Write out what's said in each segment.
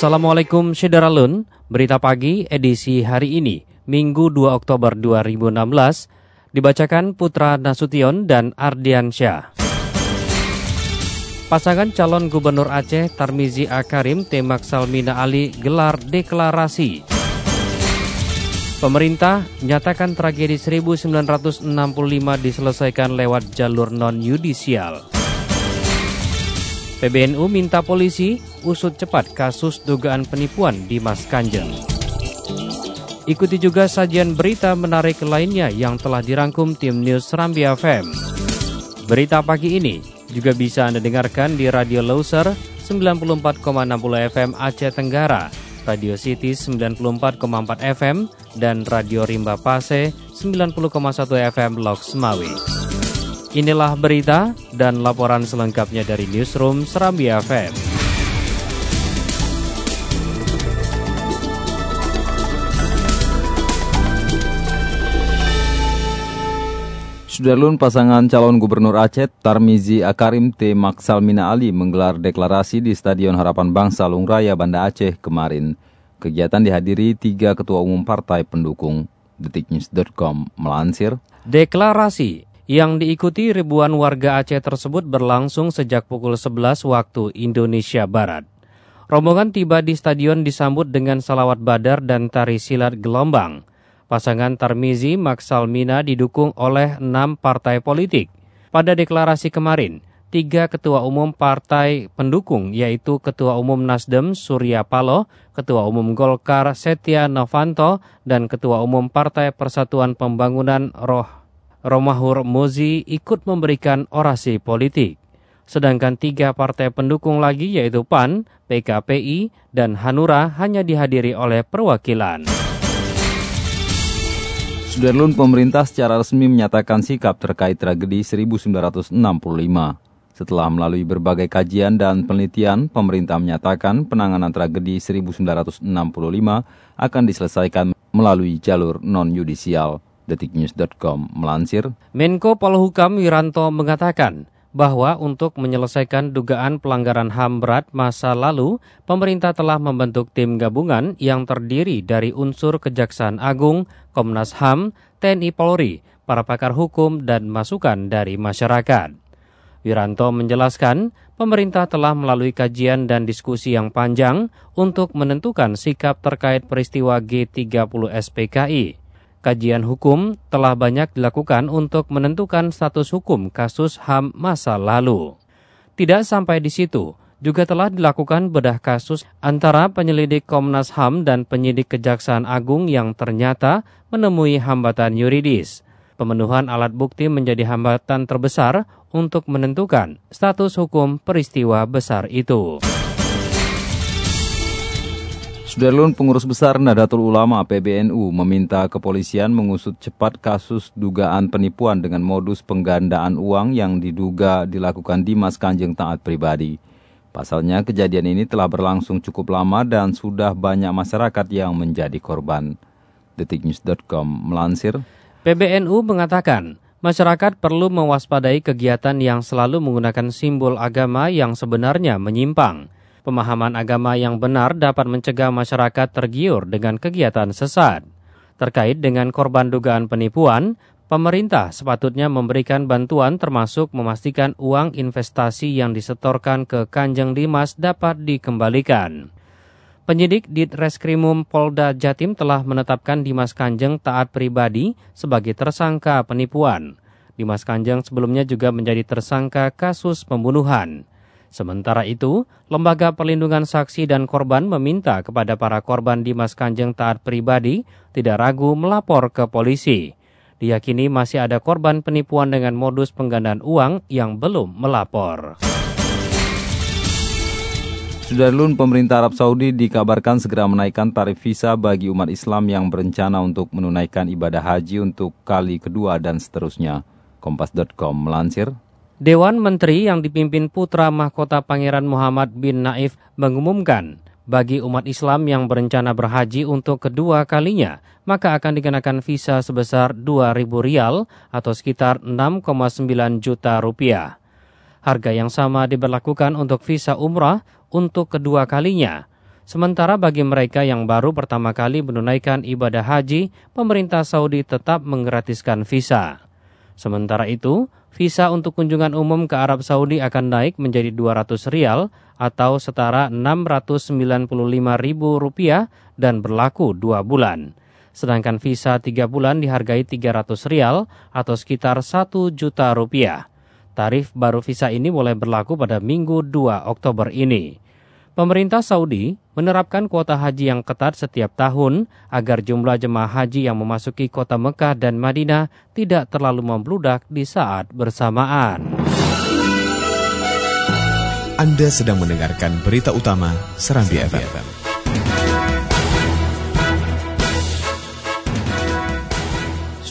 Assalamualaikum Syederalun, berita pagi edisi hari ini, Minggu 2 Oktober 2016, dibacakan Putra Nasution dan Ardiansyah. Pasangan calon gubernur Aceh Tarmizi Akarim Temak Salmina Ali gelar deklarasi. Pemerintah nyatakan tragedi 1965 diselesaikan lewat jalur non-yudisial. PBNU minta polisi usut cepat kasus dugaan penipuan di Mas Kanjeng. Ikuti juga sajian berita menarik lainnya yang telah dirangkum tim News Serambi FM. Berita pagi ini juga bisa Anda dengarkan di Radio Loser 94,60 FM Aceh Tenggara, Radio City 94,4 FM, dan Radio Rimba Pase 90,1 FM Lok Semawi. Inilah berita dan laporan selengkapnya dari Newsroom Serambi FM. Sudarlun pasangan calon gubernur Aceh Tarmizi Akarim T. Maksalmina Ali menggelar deklarasi di Stadion Harapan Bangsa Lungraya Banda Aceh kemarin. Kegiatan dihadiri tiga ketua umum partai pendukung. Detiknews.com melansir. Deklarasi yang diikuti ribuan warga Aceh tersebut berlangsung sejak pukul 11 waktu Indonesia Barat. Rombongan tiba di stadion disambut dengan salawat badar dan tari silat gelombang. Pasangan Tarmizi Maksalmina didukung oleh enam partai politik. Pada deklarasi kemarin, tiga ketua umum partai pendukung yaitu Ketua Umum Nasdem Surya Paloh, Ketua Umum Golkar Setia Novanto, dan Ketua Umum Partai Persatuan Pembangunan Roh Romahur Mozi ikut memberikan orasi politik. Sedangkan tiga partai pendukung lagi yaitu PAN, PKPI, dan Hanura hanya dihadiri oleh perwakilan. Sudarlun pemerintah secara resmi menyatakan sikap terkait tragedi 1965. Setelah melalui berbagai kajian dan penelitian, pemerintah menyatakan penanganan tragedi 1965 akan diselesaikan melalui jalur non-yudisial. Detiknews.com melansir. Menko Polhukam Wiranto mengatakan bahwa untuk menyelesaikan dugaan pelanggaran HAM berat masa lalu, pemerintah telah membentuk tim gabungan yang terdiri dari unsur Kejaksaan Agung, Komnas HAM, TNI Polri, para pakar hukum, dan masukan dari masyarakat. Wiranto menjelaskan, pemerintah telah melalui kajian dan diskusi yang panjang untuk menentukan sikap terkait peristiwa G30 SPKI kajian hukum telah banyak dilakukan untuk menentukan status hukum kasus HAM masa lalu. Tidak sampai di situ, juga telah dilakukan bedah kasus antara penyelidik Komnas HAM dan penyidik Kejaksaan Agung yang ternyata menemui hambatan yuridis. Pemenuhan alat bukti menjadi hambatan terbesar untuk menentukan status hukum peristiwa besar itu. Sudarlun pengurus besar Nadatul Ulama PBNU meminta kepolisian mengusut cepat kasus dugaan penipuan dengan modus penggandaan uang yang diduga dilakukan Dimas Kanjeng taat pribadi. Pasalnya kejadian ini telah berlangsung cukup lama dan sudah banyak masyarakat yang menjadi korban. Detiknews.com melansir. PBNU mengatakan, masyarakat perlu mewaspadai kegiatan yang selalu menggunakan simbol agama yang sebenarnya menyimpang Pemahaman agama yang benar dapat mencegah masyarakat tergiur dengan kegiatan sesat. Terkait dengan korban dugaan penipuan, pemerintah sepatutnya memberikan bantuan termasuk memastikan uang investasi yang disetorkan ke Kanjeng Dimas dapat dikembalikan. Penyidik di Reskrimum Polda Jatim telah menetapkan Dimas Kanjeng taat pribadi sebagai tersangka penipuan. Dimas Kanjeng sebelumnya juga menjadi tersangka kasus pembunuhan. Sementara itu, Lembaga Perlindungan Saksi dan Korban meminta kepada para korban Dimas Kanjeng taat pribadi tidak ragu melapor ke polisi. Diyakini masih ada korban penipuan dengan modus penggandaan uang yang belum melapor. Sudarlun, pemerintah Arab Saudi dikabarkan segera menaikkan tarif visa bagi umat Islam yang berencana untuk menunaikan ibadah haji untuk kali kedua dan seterusnya. Kompas.com melansir. Dewan Menteri yang dipimpin putra mahkota Pangeran Muhammad bin Naif mengumumkan bagi umat Islam yang berencana berhaji untuk kedua kalinya, maka akan dikenakan visa sebesar 2.000 rial atau sekitar 6,9 juta rupiah. Harga yang sama diberlakukan untuk visa umrah untuk kedua kalinya. Sementara bagi mereka yang baru pertama kali menunaikan ibadah haji, pemerintah Saudi tetap menggratiskan visa. Sementara itu, visa untuk kunjungan umum ke Arab Saudi akan naik menjadi 200 rial atau setara 695 ribu rupiah dan berlaku dua bulan. Sedangkan visa tiga bulan dihargai 300 rial atau sekitar 1 juta rupiah. Tarif baru visa ini mulai berlaku pada Minggu 2 Oktober ini. Pemerintah Saudi menerapkan kuota haji yang ketat setiap tahun agar jumlah jemaah haji yang memasuki kota Mekah dan Madinah tidak terlalu membludak di saat bersamaan. Anda sedang mendengarkan berita utama Serambi FM.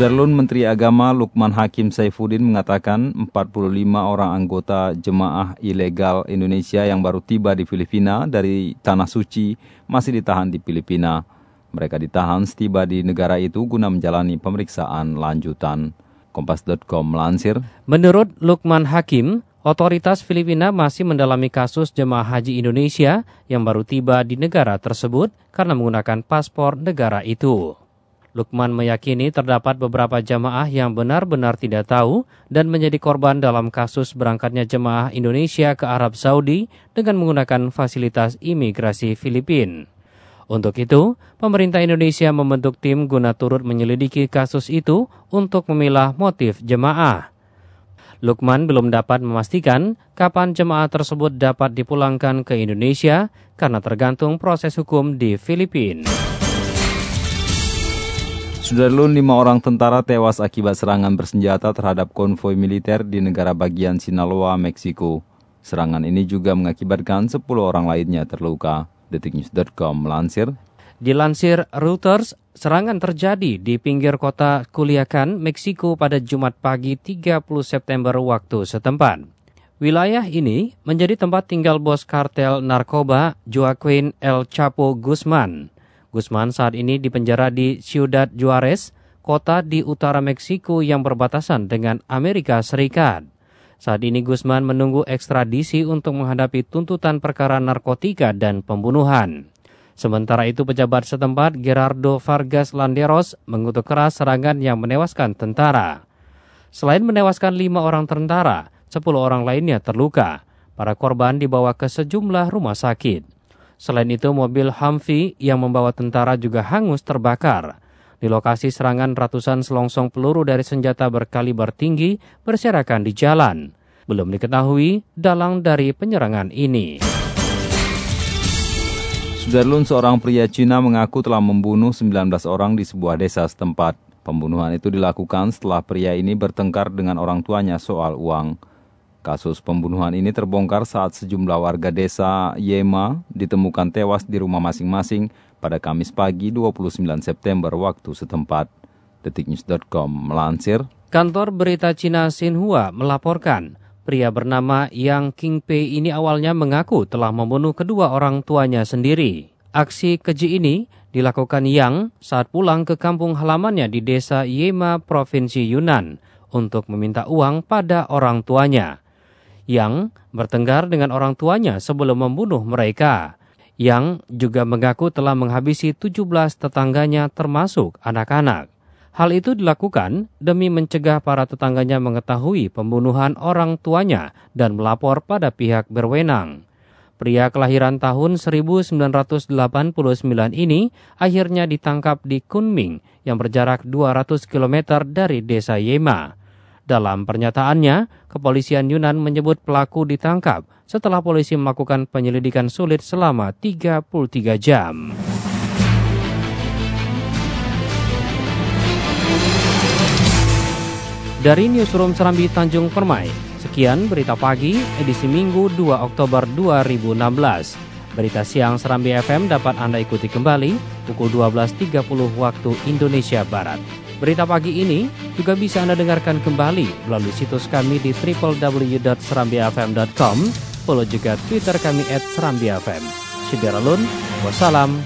Sudarlun Menteri Agama Lukman Hakim Saifuddin mengatakan 45 orang anggota jemaah ilegal Indonesia yang baru tiba di Filipina dari Tanah Suci masih ditahan di Filipina. Mereka ditahan setiba di negara itu guna menjalani pemeriksaan lanjutan. Kompas.com melansir. Menurut Lukman Hakim, otoritas Filipina masih mendalami kasus jemaah haji Indonesia yang baru tiba di negara tersebut karena menggunakan paspor negara itu. Lukman meyakini terdapat beberapa jamaah yang benar-benar tidak tahu dan menjadi korban dalam kasus berangkatnya jemaah Indonesia ke Arab Saudi dengan menggunakan fasilitas imigrasi Filipina. Untuk itu, pemerintah Indonesia membentuk tim guna turut menyelidiki kasus itu untuk memilah motif jemaah. Lukman belum dapat memastikan kapan jemaah tersebut dapat dipulangkan ke Indonesia karena tergantung proses hukum di Filipina. Sudarlun, lima orang tentara tewas akibat serangan bersenjata terhadap konvoi militer di negara bagian Sinaloa, Meksiko. Serangan ini juga mengakibatkan 10 orang lainnya terluka. Detiknews.com melansir. Dilansir Reuters, serangan terjadi di pinggir kota Culiacan, Meksiko pada Jumat pagi 30 September waktu setempat. Wilayah ini menjadi tempat tinggal bos kartel narkoba Joaquin El Chapo Guzman. Guzman saat ini dipenjara di Ciudad Juarez, kota di utara Meksiko yang berbatasan dengan Amerika Serikat. Saat ini Guzman menunggu ekstradisi untuk menghadapi tuntutan perkara narkotika dan pembunuhan. Sementara itu pejabat setempat Gerardo Vargas Landeros mengutuk keras serangan yang menewaskan tentara. Selain menewaskan lima orang tentara, sepuluh orang lainnya terluka. Para korban dibawa ke sejumlah rumah sakit. Selain itu, mobil Humvee yang membawa tentara juga hangus terbakar. Di lokasi serangan ratusan selongsong peluru dari senjata berkaliber tinggi berserakan di jalan. Belum diketahui dalang dari penyerangan ini. Sudarlun seorang pria Cina mengaku telah membunuh 19 orang di sebuah desa setempat. Pembunuhan itu dilakukan setelah pria ini bertengkar dengan orang tuanya soal uang. Kasus pembunuhan ini terbongkar saat sejumlah warga desa Yema ditemukan tewas di rumah masing-masing pada Kamis pagi 29 September waktu setempat. Detiknews.com melansir. Kantor berita Cina Xinhua melaporkan pria bernama Yang Qingpei ini awalnya mengaku telah membunuh kedua orang tuanya sendiri. Aksi keji ini dilakukan Yang saat pulang ke kampung halamannya di desa Yema, Provinsi Yunnan untuk meminta uang pada orang tuanya yang bertengkar dengan orang tuanya sebelum membunuh mereka. Yang juga mengaku telah menghabisi 17 tetangganya termasuk anak-anak. Hal itu dilakukan demi mencegah para tetangganya mengetahui pembunuhan orang tuanya dan melapor pada pihak berwenang. Pria kelahiran tahun 1989 ini akhirnya ditangkap di Kunming yang berjarak 200 km dari desa Yema. Dalam pernyataannya, kepolisian Yunan menyebut pelaku ditangkap setelah polisi melakukan penyelidikan sulit selama 33 jam. Dari Newsroom Serambi Tanjung Permai, sekian berita pagi edisi Minggu 2 Oktober 2016. Berita siang Serambi FM dapat Anda ikuti kembali pukul 12.30 waktu Indonesia Barat. Berita pagi ini juga bisa Anda dengarkan kembali melalui situs kami di www.serambifm.com. Follow juga Twitter kami at Serambi FM. Syederalun, wassalam,